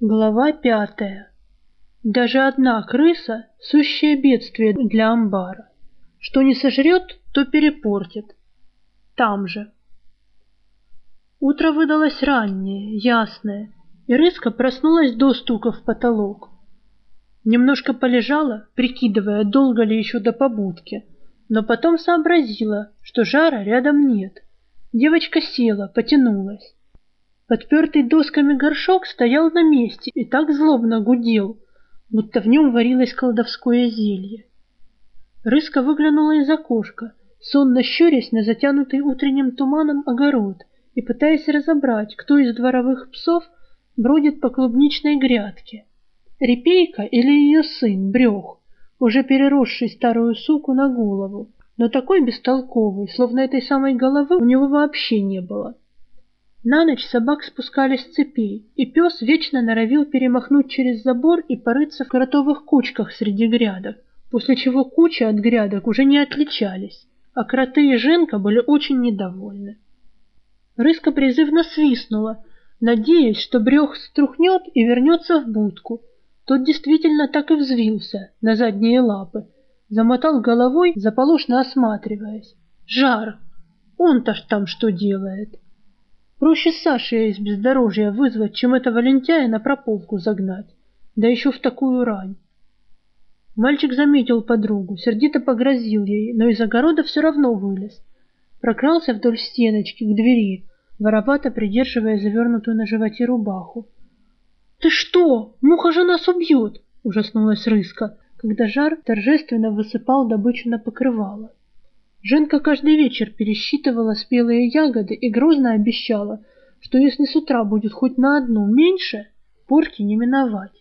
Глава пятая. Даже одна крыса — сущее бедствие для амбара. Что не сожрет, то перепортит. Там же. Утро выдалось раннее, ясное, и Рыска проснулась до стука в потолок. Немножко полежала, прикидывая, долго ли еще до побудки, но потом сообразила, что жара рядом нет. Девочка села, потянулась. Подпертый досками горшок стоял на месте и так злобно гудел, будто в нем варилось колдовское зелье. Рыска выглянула из окошка, сонно щурясь на затянутый утренним туманом огород и пытаясь разобрать, кто из дворовых псов бродит по клубничной грядке. Репейка или ее сын, Брех, уже переросший старую суку на голову, но такой бестолковый, словно этой самой головы у него вообще не было. На ночь собак спускали с цепей, и пес вечно норовил перемахнуть через забор и порыться в кротовых кучках среди грядок, после чего кучи от грядок уже не отличались, а кроты и Женка были очень недовольны. Рыска призывно свистнула, надеясь, что брех струхнет и вернется в будку. Тот действительно так и взвился на задние лапы, замотал головой, заполошно осматриваясь. Жар! Он-то ж там что делает? Проще Саше из бездорожья вызвать, чем этого лентяя на прополку загнать, да еще в такую рань. Мальчик заметил подругу, сердито погрозил ей, но из огорода все равно вылез. Прокрался вдоль стеночки к двери, воровато придерживая завернутую на животе рубаху. «Ты что? Муха же нас убьет!» — ужаснулась Рыска, когда жар торжественно высыпал добычу на покрывало. Женка каждый вечер пересчитывала спелые ягоды и грозно обещала, что если с утра будет хоть на одну меньше, порки не миновать.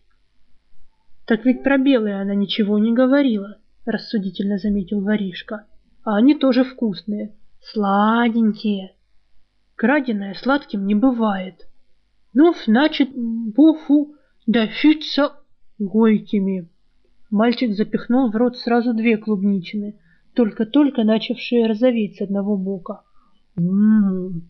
Так ведь про белые она ничего не говорила, рассудительно заметил воришка. А они тоже вкусные, сладенькие. Краденое сладким не бывает. Ну, значит, бофу фица гойкими. Мальчик запихнул в рот сразу две клубничины — только-только начавшие розоветь с одного бока. Ммм.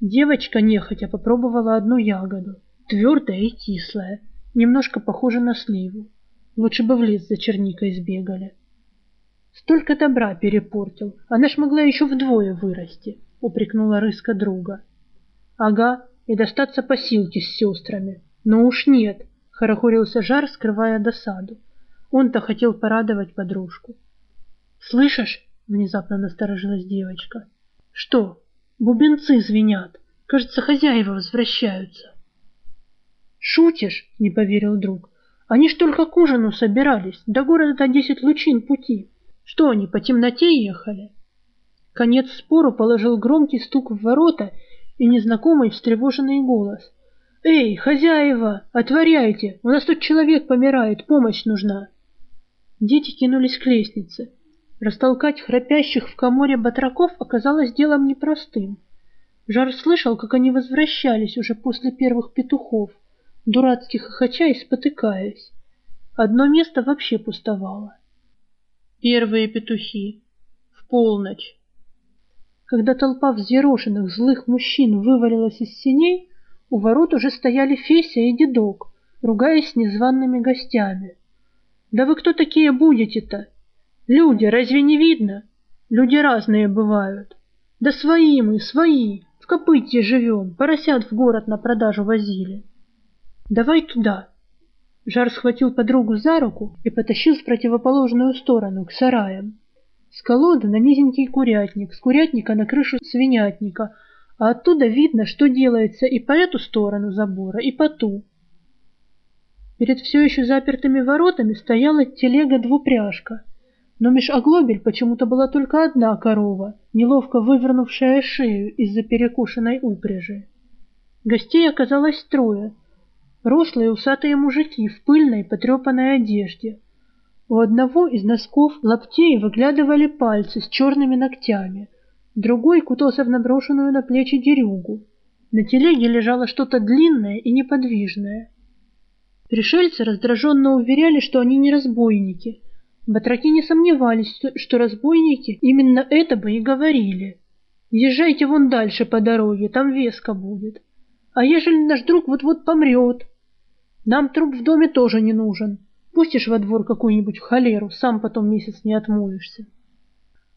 Девочка нехотя попробовала одну ягоду, твердая и кислая, немножко похожа на сливу. Лучше бы в лес за черникой сбегали. Столько добра перепортил, она ж могла еще вдвое вырасти, упрекнула рыска друга. Ага, и достаться посилки с сестрами. Но уж нет, хорохорился жар, скрывая досаду. Он-то хотел порадовать подружку. «Слышишь?» — внезапно насторожилась девочка. «Что? Бубенцы звенят. Кажется, хозяева возвращаются». «Шутишь?» — не поверил друг. «Они ж только к ужину собирались. До города десять лучин пути. Что они, по темноте ехали?» Конец спору положил громкий стук в ворота и незнакомый встревоженный голос. «Эй, хозяева, отворяйте! У нас тут человек помирает, помощь нужна!» Дети кинулись к лестнице. Растолкать храпящих в коморе батраков оказалось делом непростым. Жар слышал, как они возвращались уже после первых петухов, дурацких хохоча и спотыкаясь. Одно место вообще пустовало. Первые петухи. В полночь. Когда толпа взъерошенных злых мужчин вывалилась из синей, у ворот уже стояли Феся и дедок, ругаясь незваными гостями. «Да вы кто такие будете-то? Люди, разве не видно? Люди разные бывают. Да свои мы, свои, в копытье живем, поросят в город на продажу возили. Давай туда. Жар схватил подругу за руку и потащил в противоположную сторону, к сараям. С колоды на низенький курятник, с курятника на крышу свинятника, а оттуда видно, что делается и по эту сторону забора, и по ту. Перед все еще запертыми воротами стояла телега-двупряжка — но меж оглобель почему-то была только одна корова, неловко вывернувшая шею из-за перекушенной упряжи. Гостей оказалось трое. Рослые усатые мужики в пыльной потрепанной одежде. У одного из носков лаптей выглядывали пальцы с черными ногтями, другой кутался в наброшенную на плечи дерюгу. На телеге лежало что-то длинное и неподвижное. Пришельцы раздраженно уверяли, что они не разбойники, Батраки не сомневались, что разбойники именно это бы и говорили. Езжайте вон дальше по дороге, там веска будет. А ежели наш друг вот-вот помрет? Нам труп в доме тоже не нужен. Пустишь во двор какую-нибудь холеру, сам потом месяц не отмоешься.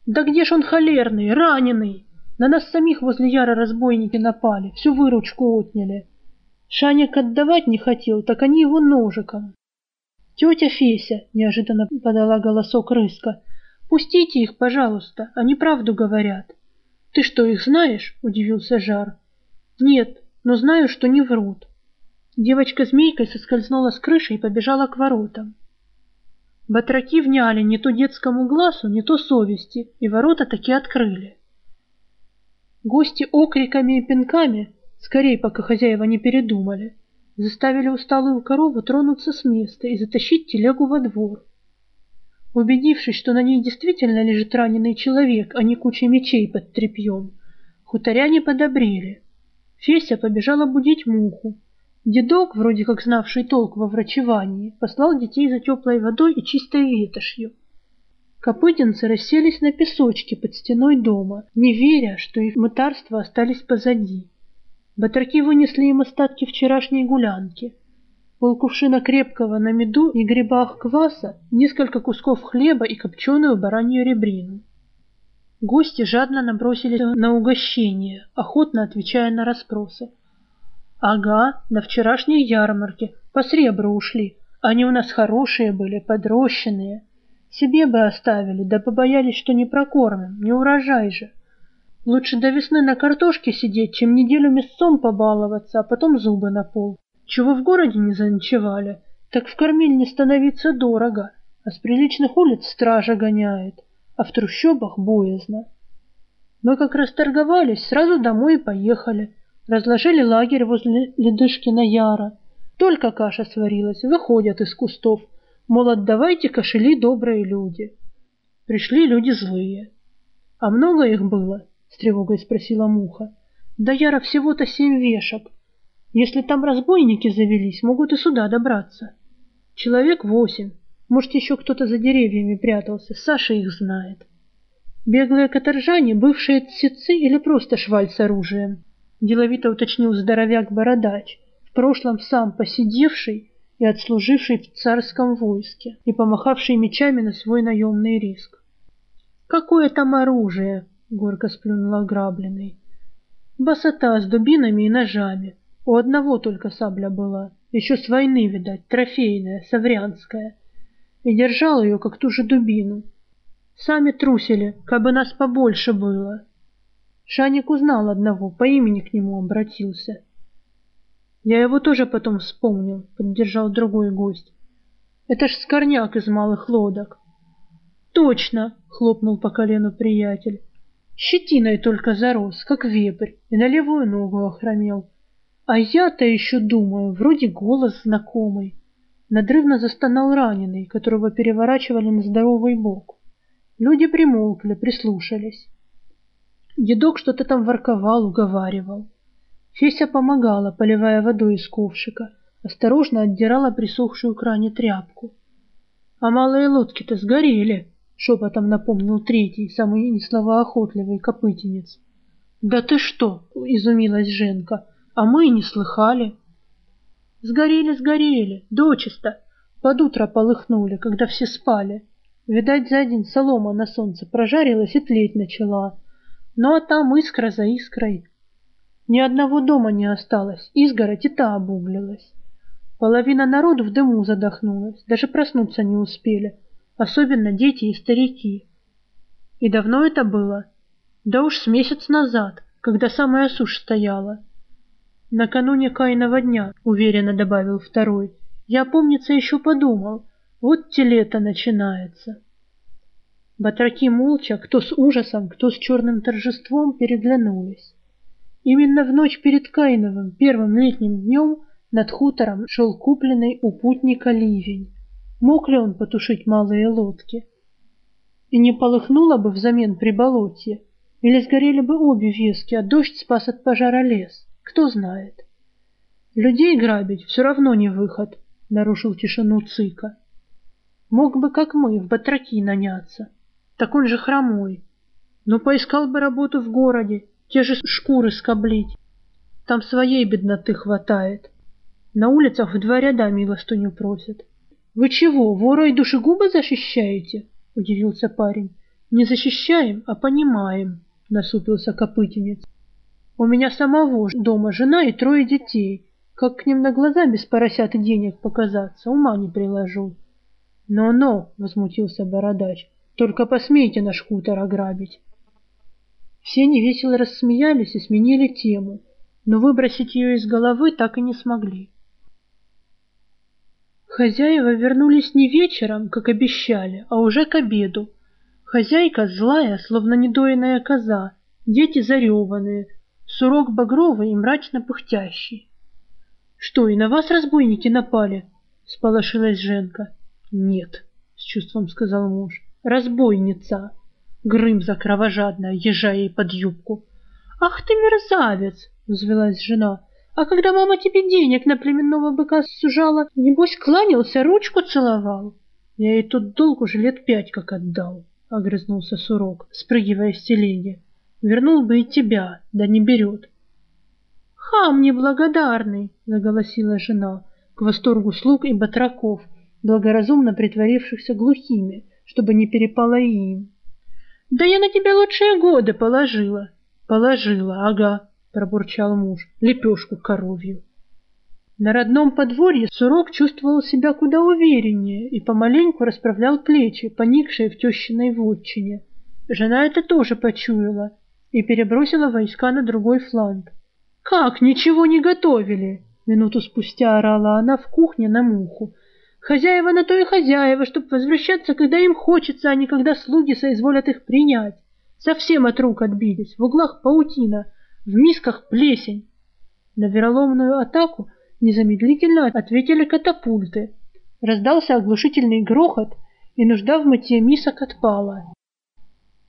Да где ж он холерный, раненый? На нас самих возле Яра разбойники напали, всю выручку отняли. Шаник отдавать не хотел, так они его ножиком. Тетя Феся, неожиданно подала голосок Рыска, пустите их, пожалуйста, они правду говорят. Ты что, их знаешь? Удивился Жар. Нет, но знаю, что не врут. Девочка змейкой соскользнула с крыши и побежала к воротам. Батраки вняли не то детскому глазу, не то совести, и ворота таки открыли. Гости окриками и пинками, скорее пока хозяева не передумали, заставили усталую корову тронуться с места и затащить телегу во двор. Убедившись, что на ней действительно лежит раненый человек, а не куча мечей под тряпьем, хуторяне подобрели. Феся побежала будить муху, Дедок, вроде как знавший толк во врачевании, послал детей за теплой водой и чистой ветошью. Копытинцы расселись на песочке под стеной дома, не веря, что их мытарства остались позади. Батраки вынесли им остатки вчерашней гулянки. Полкувшина крепкого на меду и грибах кваса, несколько кусков хлеба и копченую баранью ребрину. Гости жадно набросились на угощение, охотно отвечая на расспросы. Ага, на вчерашней ярмарке, по сребру ушли. Они у нас хорошие были, подрощенные. Себе бы оставили, да побоялись, что не прокормим, не урожай же. Лучше до весны на картошке сидеть, чем неделю мясцом побаловаться, а потом зубы на пол. Чего в городе не заночевали, так в кормильне становиться дорого, а с приличных улиц стража гоняет, а в трущобах боязно. Мы как раз торговались, сразу домой и поехали. Разложили лагерь возле Ледышкина Яра. Только каша сварилась, выходят из кустов. Мол, отдавайте кошели добрые люди. Пришли люди злые. А много их было? С тревогой спросила Муха. Да Яра всего-то семь вешок. Если там разбойники завелись, могут и сюда добраться. Человек восемь. Может, еще кто-то за деревьями прятался. Саша их знает. Беглые каторжане, бывшие тсецы или просто шваль с оружием. Деловито уточнил здоровяк-бородач, в прошлом сам посидевший и отслуживший в царском войске и помахавший мечами на свой наемный риск. «Какое там оружие?» — горько сплюнул ограбленный. «Басота с дубинами и ножами. У одного только сабля была, еще с войны, видать, трофейная, саврянская. И держал ее, как ту же дубину. Сами трусили, кабы нас побольше было, Шаник узнал одного, по имени к нему обратился. Я его тоже потом вспомнил, поддержал другой гость. Это ж скорняк из малых лодок. Точно, хлопнул по колену приятель. Щетиной только зарос, как вепрь, и на левую ногу охромел. А я-то еще думаю, вроде голос знакомый. Надрывно застонал раненый, которого переворачивали на здоровый бок. Люди примолкли, прислушались. Дедок что-то там ворковал, уговаривал. Феся помогала, поливая водой из ковшика, осторожно отдирала присохшую к ране тряпку. «А малые лодки-то сгорели», — шепотом напомнил третий, самый несловоохотливый копытенец. «Да ты что?» — изумилась Женка. «А мы и не слыхали». «Сгорели, сгорели, дочисто. Под утро полыхнули, когда все спали. Видать, за день солома на солнце прожарилась и тлеть начала». Ну а там искра за искрой. Ни одного дома не осталось, изгородь и та обуглилась. Половина народу в дыму задохнулась, даже проснуться не успели, особенно дети и старики. И давно это было? Да уж с месяц назад, когда самая сушь стояла. Накануне Каиного дня, уверенно добавил второй. Я, помнится, еще подумал, вот те лето начинается. Батраки молча, кто с ужасом, кто с черным торжеством, переглянулись. Именно в ночь перед Каиновым, первым летним днем, над хутором шел купленный у путника ливень. Мог ли он потушить малые лодки? И не полыхнуло бы взамен при болоте, или сгорели бы обе вески, а дождь спас от пожара лес, кто знает. Людей грабить все равно не выход, нарушил тишину Цика. Мог бы, как мы, в батраки наняться. Так он же хромой. Ну, поискал бы работу в городе, те же шкуры скоблить. Там своей бедноты хватает. На улицах в два ряда милостыню просят. Вы чего, вора и душегуба защищаете? Удивился парень. Не защищаем, а понимаем, насупился копытинец. У меня самого дома жена и трое детей. Как к ним на глаза без поросят и денег показаться, ума не приложу. «Но-но!» — возмутился бородач. «Только посмейте наш хутор ограбить!» Все невесело рассмеялись и сменили тему, но выбросить ее из головы так и не смогли. Хозяева вернулись не вечером, как обещали, а уже к обеду. Хозяйка злая, словно недоенная коза, дети зареванные, сурок багровый и мрачно пыхтящий. — Что, и на вас разбойники напали? — сполошилась Женка. — Нет, — с чувством сказал муж, — разбойница. Грымза кровожадная, езжая ей под юбку. — Ах ты мерзавец! — взвелась жена. А когда мама тебе денег на племенного быка сужала, небось кланялся, ручку целовал. Я ей тут долг уже лет пять как отдал, — огрызнулся Сурок, спрыгивая с телеги. Вернул бы и тебя, да не берет. Хам неблагодарный, — заголосила жена, к восторгу слуг и батраков, благоразумно притворившихся глухими, чтобы не перепало им. Да я на тебя лучшие годы положила. Положила, ага, пробурчал муж, лепешку коровью. На родном подворье Сурок чувствовал себя куда увереннее и помаленьку расправлял плечи, поникшие в тещиной вотчине. Жена это тоже почуяла и перебросила войска на другой фланг. «Как, ничего не готовили?» Минуту спустя орала она в кухне на муху. «Хозяева на то и хозяева, чтобы возвращаться, когда им хочется, а не когда слуги соизволят их принять. Совсем от рук отбились, в углах паутина, в мисках плесень. На вероломную атаку незамедлительно ответили катапульты. Раздался оглушительный грохот, и нужда в мытье мисок отпала.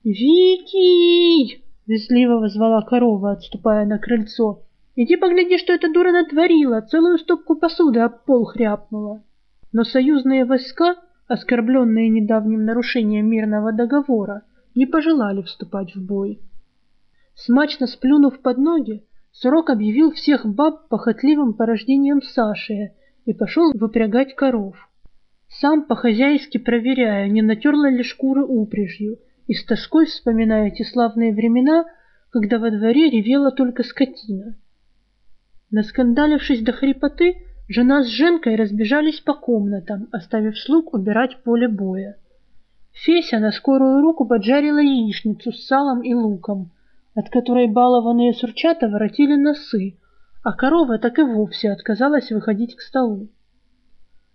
«Вики!» — визгливо возвала корова, отступая на крыльцо. «Иди погляди, что эта дура натворила, целую стопку посуды об пол хряпнула». Но союзные войска, оскорбленные недавним нарушением мирного договора, не пожелали вступать в бой. Смачно сплюнув под ноги, Сурок объявил всех баб похотливым порождением Саши и пошел выпрягать коров. Сам по-хозяйски проверяя, не натерла ли шкуры упряжью, и с тоской вспоминая те славные времена, когда во дворе ревела только скотина. Наскандалившись до хрипоты, жена с Женкой разбежались по комнатам, оставив слуг убирать поле боя. Феся на скорую руку поджарила яичницу с салом и луком, от которой балованные сурчата воротили носы, а корова так и вовсе отказалась выходить к столу.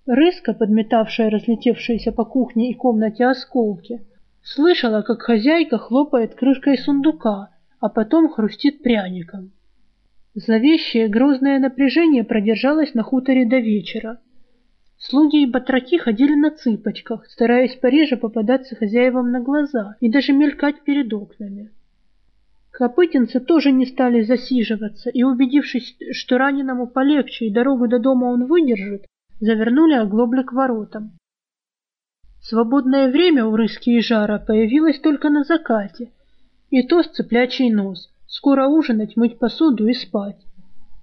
Рыска, подметавшая разлетевшиеся по кухне и комнате осколки, слышала, как хозяйка хлопает крышкой сундука, а потом хрустит пряником. Зловещее грозное напряжение продержалось на хуторе до вечера. Слуги и батраки ходили на цыпочках, стараясь пореже попадаться хозяевам на глаза и даже мелькать перед окнами. Копытинцы тоже не стали засиживаться и, убедившись, что раненому полегче и дорогу до дома он выдержит, завернули оглобли к воротам. Свободное время у Рыски и Жара появилось только на закате, и то с цыплячий нос, скоро ужинать, мыть посуду и спать.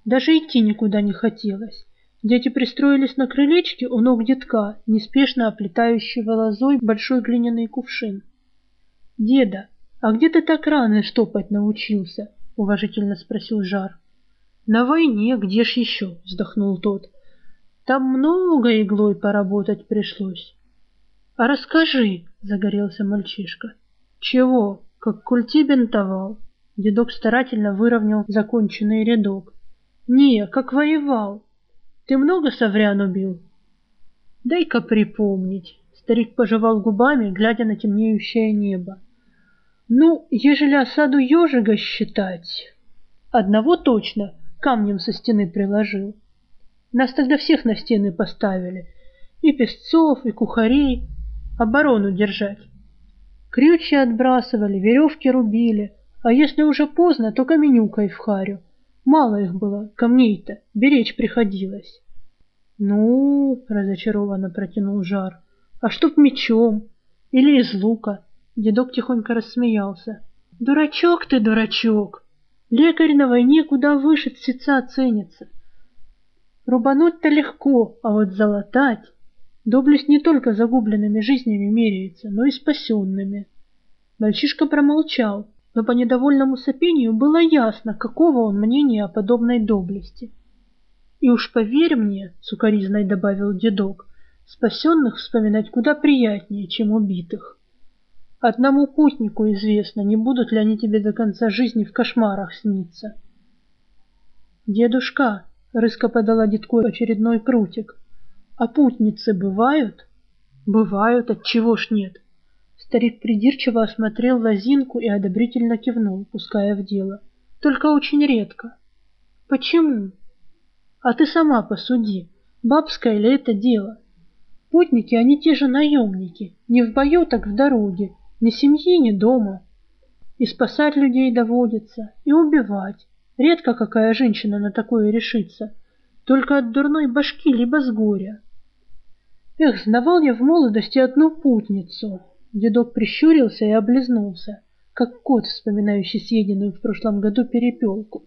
Даже идти никуда не хотелось. Дети пристроились на крылечке у ног детка, неспешно оплетающего лозой большой глиняный кувшин. «Деда, «А где ты так рано штопать научился?» — уважительно спросил Жар. «На войне, где ж еще?» — вздохнул тот. «Там много иглой поработать пришлось». «А расскажи», — загорелся мальчишка. «Чего? Как культи бинтовал?» Дедок старательно выровнял законченный рядок. «Не, как воевал. Ты много соврян убил?» «Дай-ка припомнить». Старик пожевал губами, глядя на темнеющее небо. Ну, ежели осаду ежига считать, одного точно камнем со стены приложил. Нас тогда всех на стены поставили, и песцов, и кухарей, оборону держать. Крючи отбрасывали, веревки рубили, а если уже поздно, то каменюкой в харю. Мало их было, камней-то, беречь приходилось. Ну, разочарованно протянул жар, а чтоб мечом или из лука. Дедок тихонько рассмеялся. «Дурачок ты, дурачок! Лекарь на войне куда выше цеца ценится. Рубануть-то легко, а вот залатать... Доблесть не только загубленными жизнями меряется, но и спасенными. Мальчишка промолчал, но по недовольному сопению было ясно, какого он мнения о подобной доблести. И уж поверь мне, — сукоризной добавил дедок, — спасенных вспоминать куда приятнее, чем убитых. Одному путнику известно, не будут ли они тебе до конца жизни в кошмарах сниться. Дедушка, — рыска подала детку очередной прутик, — а путницы бывают? Бывают, отчего ж нет? Старик придирчиво осмотрел лозинку и одобрительно кивнул, пуская в дело. Только очень редко. Почему? А ты сама посуди, бабское ли это дело? Путники, они те же наемники, не в бою, так в дороге, ни семьи, ни дома. И спасать людей доводится, и убивать. Редко какая женщина на такое решится. Только от дурной башки, либо с горя. Эх, знавал я в молодости одну путницу. Дедок прищурился и облизнулся, как кот, вспоминающий съеденную в прошлом году перепелку.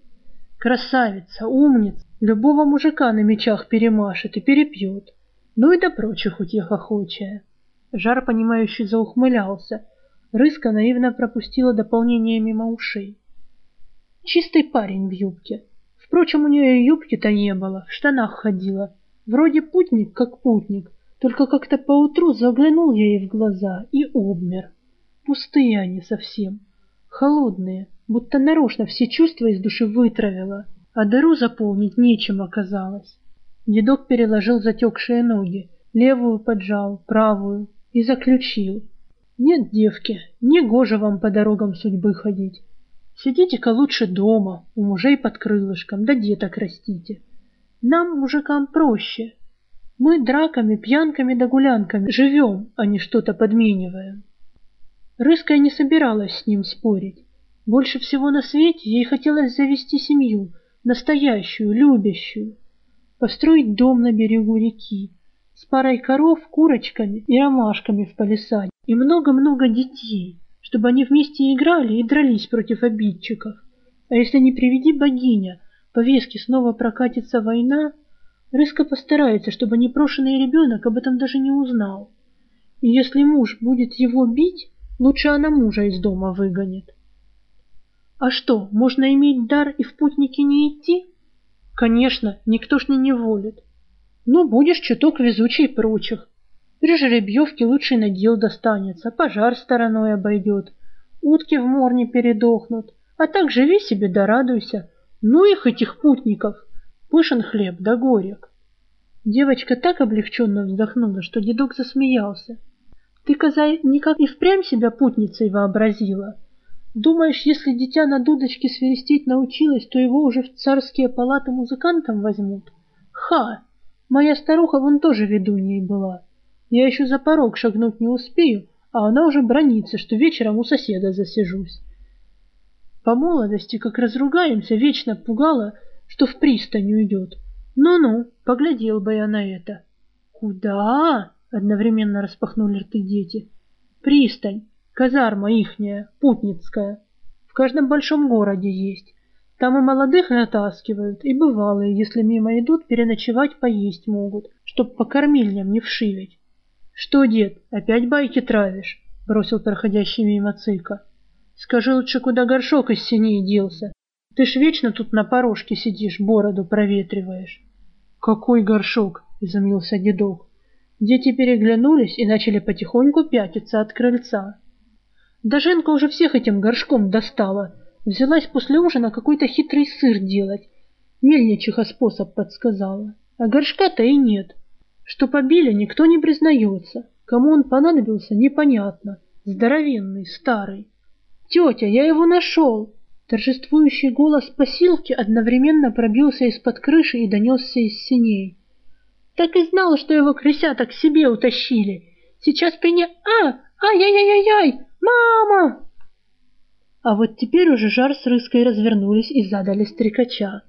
Красавица, умница, любого мужика на мечах перемашет и перепьет. Ну и до прочих утех охочая. Жар, понимающий, заухмылялся, Рыска наивно пропустила дополнение мимо ушей. Чистый парень в юбке. Впрочем, у нее и юбки-то не было, в штанах ходила. Вроде путник, как путник, только как-то поутру заглянул я ей в глаза и обмер. Пустые они совсем, холодные, будто нарочно все чувства из души вытравила, а дыру заполнить нечем оказалось. Дедок переложил затекшие ноги, левую поджал, правую и заключил — нет, девки, не гоже вам по дорогам судьбы ходить. Сидите-ка лучше дома, у мужей под крылышком, да деток растите. Нам, мужикам, проще. Мы драками, пьянками да гулянками живем, а не что-то подмениваем. Рыская не собиралась с ним спорить. Больше всего на свете ей хотелось завести семью, настоящую, любящую, построить дом на берегу реки, с парой коров, курочками и ромашками в палисаде, и много-много детей, чтобы они вместе играли и дрались против обидчиков. А если не приведи богиня, по веске снова прокатится война, Рыска постарается, чтобы непрошенный ребенок об этом даже не узнал. И если муж будет его бить, лучше она мужа из дома выгонит. А что, можно иметь дар и в путники не идти? Конечно, никто ж не неволит. Ну, будешь чуток везучей прочих. При жеребьевке лучший надел достанется, пожар стороной обойдет, утки в мор не передохнут. А так живи себе да радуйся. Ну их, этих путников! Пышен хлеб да горек. Девочка так облегченно вздохнула, что дедок засмеялся. Ты, коза, никак и впрямь себя путницей вообразила. Думаешь, если дитя на дудочке свиристеть научилось, то его уже в царские палаты музыкантом возьмут? Ха! Моя старуха вон тоже ведуньей была. Я еще за порог шагнуть не успею, а она уже бронится, что вечером у соседа засижусь. По молодости, как разругаемся, вечно пугала, что в пристань уйдет. Ну-ну, поглядел бы я на это. Куда? Одновременно распахнули рты дети. Пристань, казарма ихняя, путницкая. В каждом большом городе есть. Там и молодых натаскивают, и бывалые, если мимо идут, переночевать поесть могут, чтоб по кормильням не вшивить. Что, дед, опять байки травишь? Бросил проходящий мимо цыка. Скажи лучше, куда горшок из синей делся? Ты ж вечно тут на порожке сидишь, бороду проветриваешь. Какой горшок? Изумился дедок. Дети переглянулись и начали потихоньку пятиться от крыльца. Да Женка уже всех этим горшком достала, Взялась после ужина какой-то хитрый сыр делать. Мельничиха способ подсказала. А горшка-то и нет. Что побили, никто не признается. Кому он понадобился, непонятно. Здоровенный, старый. «Тетя, я его нашел!» Торжествующий голос посилки одновременно пробился из-под крыши и донесся из синей. «Так и знал, что его крысята к себе утащили. Сейчас прине... А! Ай-яй-яй-яй! Мама!» А вот теперь уже жар с рыской развернулись и задали стрекача.